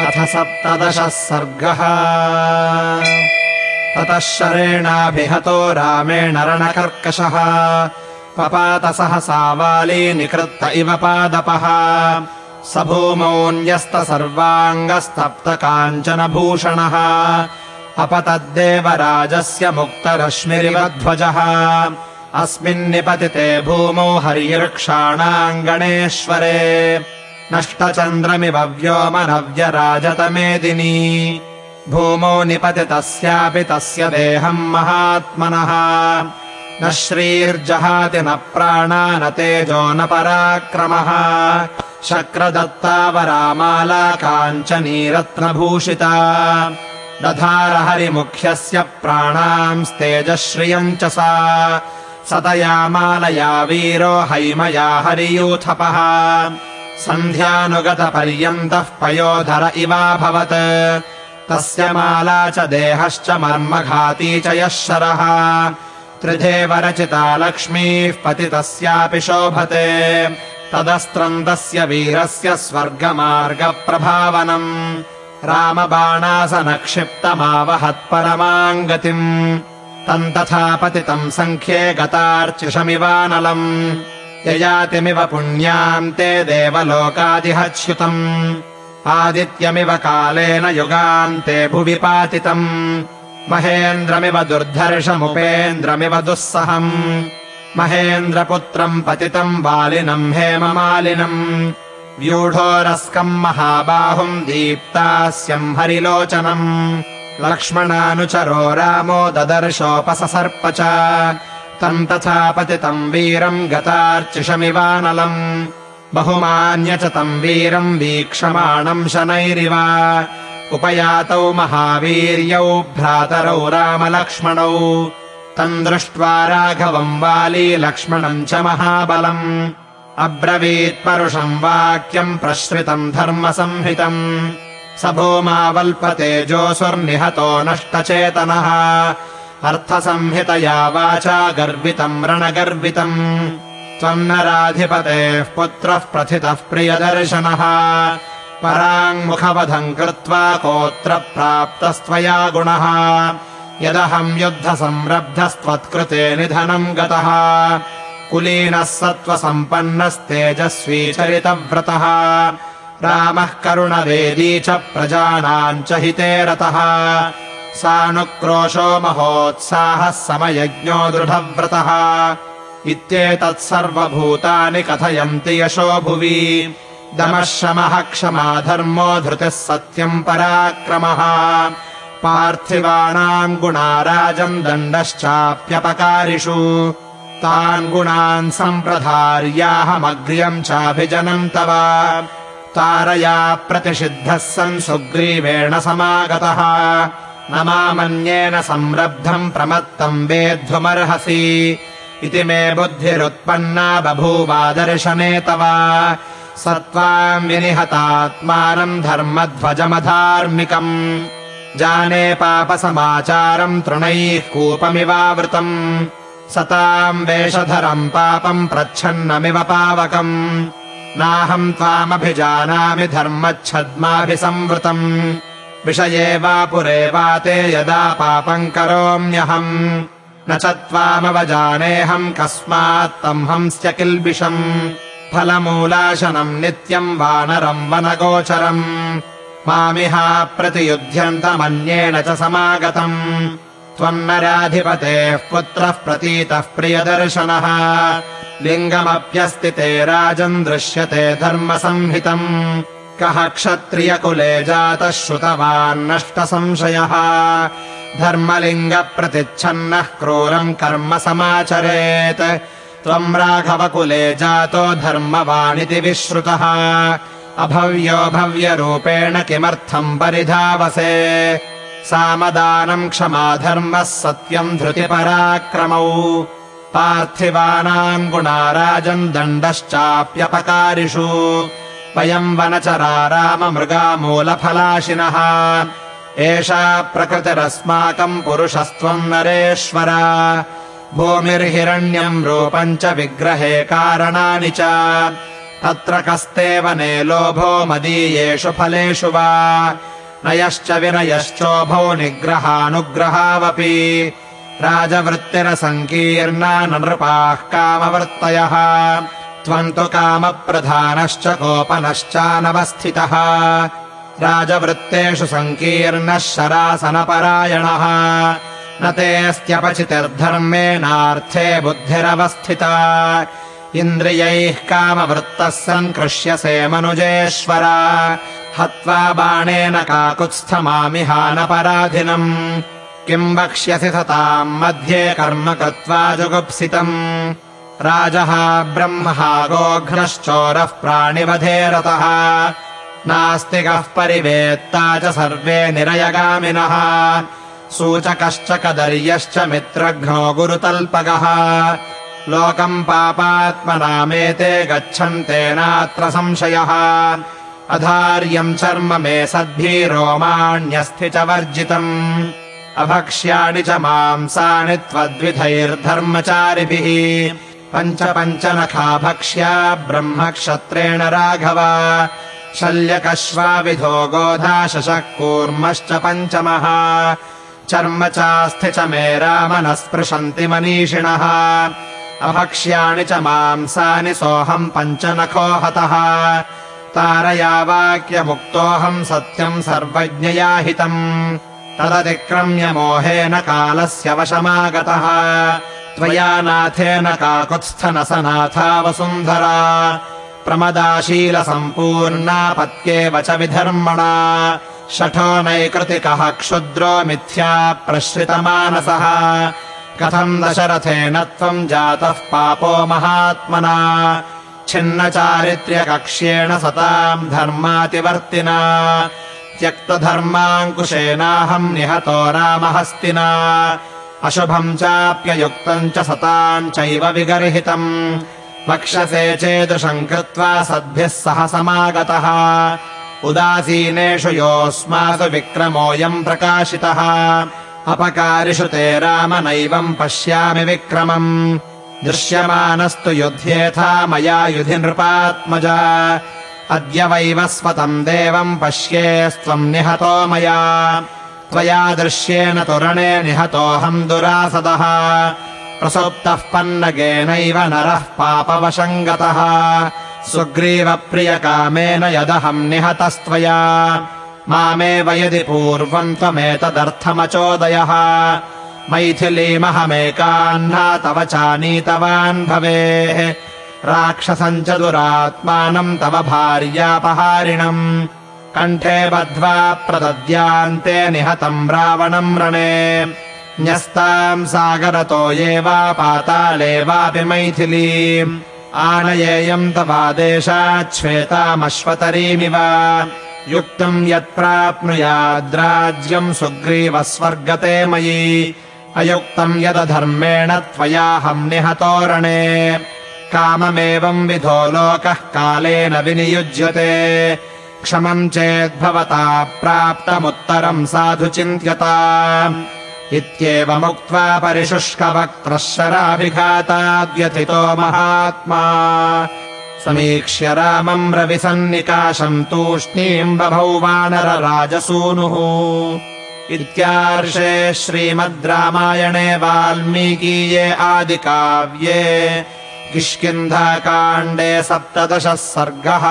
अथ सप्तदशः सर्गः। ततः शरेणाभिहतो रामेण रणकर्कशः। पपात सहसा वाली निकृत्त इव पादपः। स भूमोऽन्यस्त सर्वाङ्गस्तप्त काञ्चन भूषणः अपतद्देवराजस्य मुक्तरश्मिरिव ध्वजः। अस्मिन्निपतिते भूमौ हर्यृक्षाणाङ्गणेश्वरे नष्टचन्द्रमिव व्योमनव्यराजतमेदिनी भूमौ निपतितस्यापि तस्य देहम् महात्मनः। न श्रीर्जहाति न प्राणा न तेजो न पराक्रमः। शक्रदत्तावरामाला काञ्चनीरत्नभूषिता दधार हरिमुख्यस्य प्राणांस्तेजश्रियम् च सा। सतया मालया वीरो हैमया हरियूथपः सन्ध्यानुगतपर्यन्तः पयोधर इवाभवत् तस्य माला च देहश्च मर्मघाती च यः शरः। त्रिधेव रचिता लक्ष्मीः पतितस्यापि शोभते। तदस्त्रम् तस्य वीरस्य स्वर्गमार्गप्रभावनम्। रामबाणासनक्षिप्तमावहत्परमाम् गतिम् तम् तथा पतितम् सङ्ख्ये गतार्चिषमिवानलम् ययातिमिव पुण्याम् ते देवलोकादिहच्युतम्। आदित्यमिव कालेन युगान्ते भुवि पातितम् महेन्द्रमिव दुर्धर्षमुपेन्द्रमिव दुःसहम्। महेन्द्रपुत्रम् पतितम् वालिनम् हेममालिनम्। व्यूढोरस्कम् महाबाहुम् दीप्तास्यम् हरिलोचनम्। लक्ष्मणानुचरो रामो ददर्शोपससर्प च तम् तथा पतितम् वीरम् गतार्चिषमिवानलम्। बहुमान्य च तम् वीरम् वीक्षमाणम् शनैरिव। उपयातौ महावीर्यौ भ्रातरौ रामलक्ष्मणौ। तम् दृष्ट्वा राघवम् वाली लक्ष्मणम् च महाबलम्। अब्रवीत्परुषम् वाक्यम् प्रश्रितम् धर्मसंहितम् स भूमावल्पतेजोऽसुर्निहतो नष्टचेतनः अर्थसंहितया वाचा गर्वितम् रणगर्वितम्। त्वम् नराधिपतेः पुत्रः प्रथितः प्रियदर्शनः। पराङ्मुखवधम् कृत्वा कोऽत्र प्राप्तस्त्वया गुणः। यदहम् युद्धसंरब्धस्त्वत्कृते निधनम् गतः। कुलीनः सत्त्वसम्पन्नस्तेजस्वी चरितव्रतः। रामः करुणवेदी च प्रजानाम् च हिते रतः सानुक्रोशो महोत्साहः समयज्ञो दृढव्रतः। इत्येतत् सर्वभूतानि कथयन्ति यशो भुवि। दमः शमः क्षमा धर्मो धृतिः सत्यम् पराक्रमः। पार्थिवाणाम् गुणा राजम् दण्डश्चाप्यपकारिषु। तान् गुणान् सम्प्रधार्याहमग्र्यम् चाभिजनम् तव। तारया प्रतिषिद्धः सन् सुग्रीवेण समागतः न मामन्येन संरब्धम् प्रमत्तम् वेद्धुमर्हसि। इति मे बुद्धिरुत्पन्ना बभूवादर्शने तव। स त्वाम् विनिहतात्मानम् धर्मध्वजमधार्मिकम्। जाने पापसमाचारम् तृणैः कूपमिवावृतम्। सताम् वेषधरम् पापम् प्रच्छन्नमिव पावकम्। नाहम् त्वामभिजानामि धर्मच्छद्माभिसंवृतम् विषये वा पुरे वा ते यदा पापम् करोम्यहम्। न च त्वामवजानेऽहम् कस्मात्तम् हंस्य किल्बिषम् फलमूलाशनम् नित्यम् वानरम् वनगोचरम्। मामिहा प्रतियुध्यन्तमन्येन च समागतम्। त्वम् नराधिपतेः पुत्रः प्रतीतः प्रियदर्शनः। लिङ्गमप्यस्ति ते राजन् दृश्यते धर्मसंहितम् कः क्षत्रियकुले जातः श्रुतवान्नष्टसंशयः धर्मलिङ्गप्रतिच्छन्नः क्रूरम् कर्म समाचरेत्। त्वम् राघवकुले जातो धर्मवानिति विश्रुतः। अभव्यो भव्यरूपेण किमर्थम् परिधावसे। सामदानम् क्षमा धर्मः सत्यम् धृतिपराक्रमौ। पार्थिवानाम् गुणा राजन् दण्डश्चाप्यपकारिषु वयम् वनचरा राममृगामूलफलाशिनः एषा प्रकृतिरस्माकम् पुरुषस्त्वम् नरेश्वर। भूमिर्हिरण्यम् रूपम् च विग्रहे कारणानि च। तत्र कस्ते वने लोभो मदीयेषु फलेषु वा। नयश्च विनयश्चोभौ निग्रहानुग्रहावपि। राजवृत्तिरसङ्कीर्णा नृपाः कामवृत्तयः त्वम् तु कामप्रधानश्च कोपनश्चानवस्थितः। राजवृत्तेषु सङ्कीर्णः शरासनपरायणः। न तेऽस्त्यपचितिर्धर्मेणार्थे बुद्धिरवस्थिता। इन्द्रियैः कामवृत्तः सङ्कृष्यसे मनुजेश्वर। हत्वा बाणेन काकुत्स्थमामिहानपराधिनम्। किम् वक्ष्यसि सताम् मध्ये कर्म कृत्वा जुगुप्सितम् राजः ब्रह्मः गोघ्नश्चोरः प्राणिवधे रतः नास्तिकः परिवेत्ता च सर्वे निरयगामिनः। सूचकश्च कदर्यश्च मित्रघ्नो गुरुतल्पगः। लोकम् पापात्मनामेते गच्छन्तेनात्र संशयः। अधार्यम् चर्म मे सद्भिरोमाण्यस्थि च वर्जितम्। अभक्ष्याणि च मांसानि त्वद्विधैर्धर्मचारिभिः पञ्च पञ्च नखा भक्ष्या ब्रह्मक्षत्रेण राघव। शल्यकश्वाविधो गोधा शशः कूर्मश्च पञ्चमः। चर्म चास्थि च मे राम स्पृशन्ति मनीषिणः। अभक्ष्याणि च मांसानि सोऽहम् पञ्चनखो हतः तारया वाक्यमुक्तोऽहम् सत्यम् सर्वज्ञया हितम् तदतिक्रम्य मोहेन कालस्य वशमागतः त्वया नाथेन काकुत्स्थन स नाथा वसुन्धरा प्रमदाशीलसम्पूर्णा पत्येव च विधर्मणा। शठो नैकृतिकः क्षुद्रो मिथ्या प्रश्रितमानसः कथम् दशरथेन त्वम् जातः पापो महात्मना। छिन्नचारित्र्यकक्ष्येण सताम् धर्मातिवर्तिना। त्यक्तधर्माङ्कुशेनाहम् निहतो रामहस्तिना अशुभम् चाप्ययुक्तम् च सताम् चैव विगर्हितम्। वक्षसे चेदृशम् कृत्वा सद्भिः सह समागतः। उदासीनेषु योऽस्मासु विक्रमोऽयम् प्रकाशितः। अपकारिषु ते राम नैवम् पश्यामि विक्रमम्। दृश्यमानस्तु युध्येथा मया युधि नृपात्मजा। अद्य वैवस्वतम् देवम् पश्येस्त्वम् निहतो मया त्वया दृश्येन तुरणे निहतोऽहम् दुरासदः। प्रसोक्तः पन्नगेनैव नरः पापवशम् गतः सुग्रीवप्रियकामेन यदहम् निहतस्त्वया। मामेव यदि पूर्वम् त्वमेतदर्थमचोदयः। मैथिलीमहमेकाह्ना तव चानीतवान् भवेः। राक्षसम् च दुरात्मानम् तव भार्यापहारिणम् कण्ठे बद्ध्वा प्रदद्यान्ते निहतम् रावणम् रणे। न्यस्ताम् सागरतो ये वा पाताले वापि मैथिलीम् आनयेयम् तवादेशाच्छ्वेतामश्वतरीमिव युक्तम् यत्प्राप्नुयाद्राज्यम् सुग्रीव स्वर्गते मयि। अयुक्तम् यदधर्मेण त्वयाहम् निहतोरणे काममेवम् विधो लोकः कालेन विनियुज्यते क्षमम् चेद्भवता प्राप्तमुत्तरम् साधु चिन्त्यता इत्येवमुक्त्वा परिशुष्कवक्त्रः शराभिघाताद्यथितो महात्मा। समीक्ष्य रामम् रविसन्निकाशम् तूष्णीम् बभौ वानरराजसूनुः। इत्यार्षे श्रीमद् रामायणे वाल्मीकीये आदिकाव्ये किष्किन्धाकाण्डे सप्तदशः सर्गः